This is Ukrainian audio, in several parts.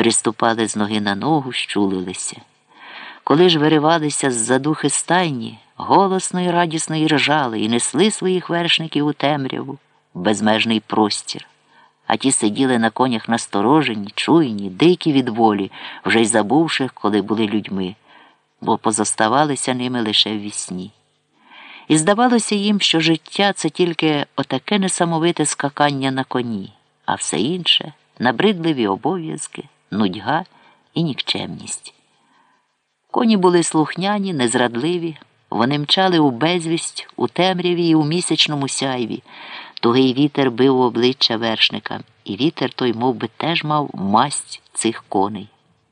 переступали з ноги на ногу, щулилися. Коли ж виривалися з задухи стайні, голосно і радісно й ржали і несли своїх вершників у темряву, в безмежний простір. А ті сиділи на конях насторожені, чуйні, дикі від волі, вже й забувши, коли були людьми, бо позоставалися ними лише в вісні. І здавалося їм, що життя це тільки отаке несамовите скакання на коні, а все інше набридливі обов'язки, нудьга і нікчемність. Коні були слухняні, незрадливі, вони мчали у безвість, у темряві і у місячному сяйві. Тугий вітер бив у обличчя вершника, і вітер той мов би, теж мав масть цих коней.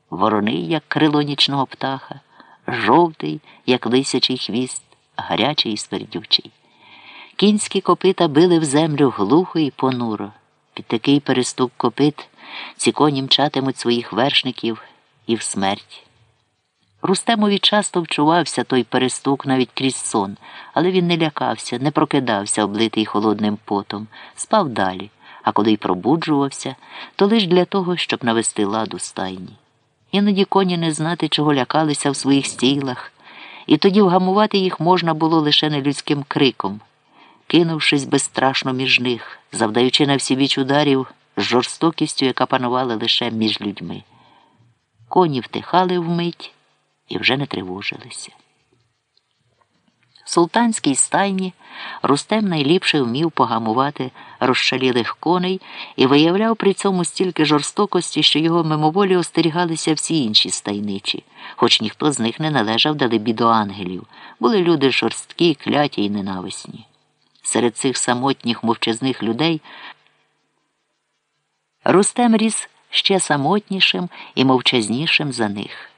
Вороний, як крило нічного птаха, жовтий, як лисячий хвіст, гарячий і свердючий. Кінські копита били в землю глухо і понуро. Під такий переступ копит ці коні мчатимуть своїх вершників і в смерть. Рустемові часто вчувався той перестук навіть крізь сон, але він не лякався, не прокидався, облитий холодним потом, спав далі, а коли й пробуджувався, то лиш для того, щоб навести лад у стайні. Іноді коні не знати, чого лякалися в своїх стілах, і тоді вгамувати їх можна було лише нелюдським криком, кинувшись безстрашно між них, завдаючи на всі біч ударів з жорстокістю, яка панувала лише між людьми. Коні втихали вмить і вже не тривожилися. В султанській стайні Рустем найліпше вмів погамувати розшалілих коней і виявляв при цьому стільки жорстокості, що його мимоволі остерігалися всі інші стайничі, хоч ніхто з них не належав далебі до ангелів, були люди жорсткі, кляті й ненависні. Серед цих самотніх мовчазних людей Рустем ріс ще самотнішим і мовчазнішим за них.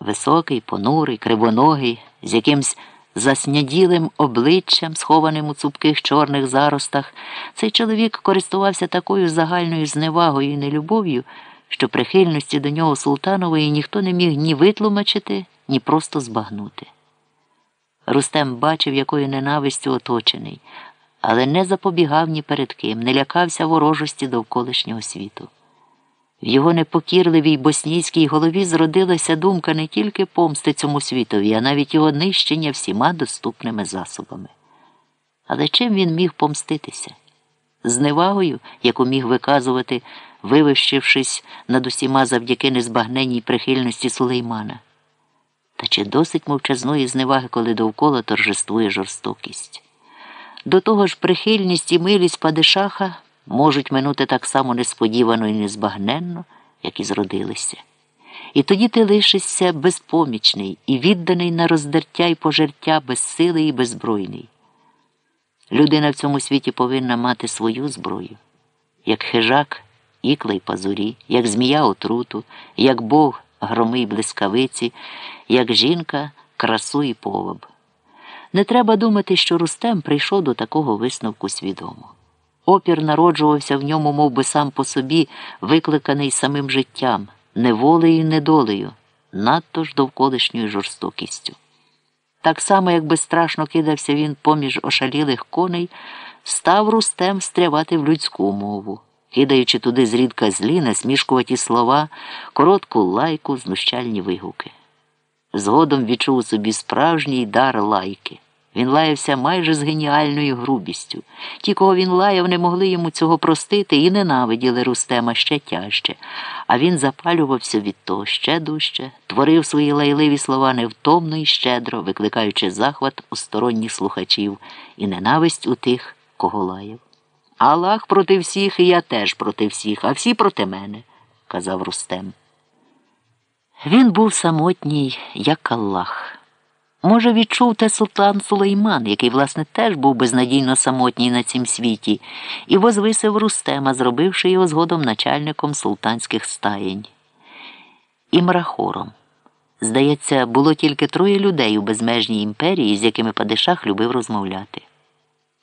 Високий, понурий, кривоногий, з якимсь засняділим обличчям, схованим у цупких чорних заростах, цей чоловік користувався такою загальною зневагою і нелюбов'ю, що прихильності до нього султанової ніхто не міг ні витлумачити, ні просто збагнути. Рустем бачив, якою ненавистю оточений, але не запобігав ні перед ким, не лякався ворожості довколишнього світу. В його непокірливій боснійській голові зродилася думка не тільки помсти цьому світові, а навіть його нищення всіма доступними засобами. Але чим він міг помститися? Зневагою, яку міг виказувати, вивищившись над усіма завдяки незбагненній прихильності сулеймана. Та чи досить мовчазної зневаги, коли довкола торжествує жорстокість? До того ж, прихильність і милість падишаха можуть минути так само несподівано і незбагненно, як і зродилися. І тоді ти лишишся безпомічний і відданий на роздертя і пожертя безсилий і беззбройний. Людина в цьому світі повинна мати свою зброю, як хижак, ікла й пазурі, як змія отруту, як Бог громи й блискавиці, як жінка красу і поваб. Не треба думати, що Рустем прийшов до такого висновку свідомо. Опір народжувався в ньому мов би, сам по собі, викликаний самим життям, неволею і недолею, надто ж довколишньою жорстокістю. Так само, як безстрашно кидався він поміж ошалілих коней, став рустем стрявати в людську мову, кидаючи туди зрідка злі, насмішкуваті слова, коротку лайку, знущальні вигуки. Згодом відчув у собі справжній дар лайки. Він лаявся майже з геніальною грубістю. Ті, кого він лаяв, не могли йому цього простити і ненавиділи Рустема ще тяжче, а він запалювався від того ще дужче, творив свої лайливі слова невтомно і щедро, викликаючи захват у сторонніх слухачів і ненависть у тих, кого лаяв. Аллах проти всіх, і я теж проти всіх, а всі проти мене, казав Рустем. Він був самотній, як Аллах. Може, відчув те султан Сулейман, який, власне, теж був безнадійно самотній на цім світі, і возвисив Рустема, зробивши його згодом начальником султанських стаєнь. І мрахором. Здається, було тільки троє людей у безмежній імперії, з якими Падишах любив розмовляти.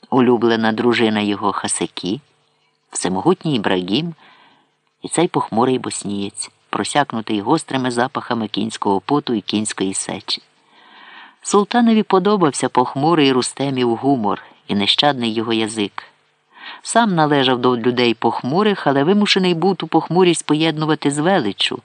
Улюблена дружина його Хасекі, всемогутній Ібрагім і цей похмурий боснієць, просякнутий гострими запахами кінського поту і кінської сечі. Султанові подобався похмурий Рустемів гумор і нещадний його язик. Сам належав до людей похмурих, але вимушений був ту похмурість поєднувати з величчю,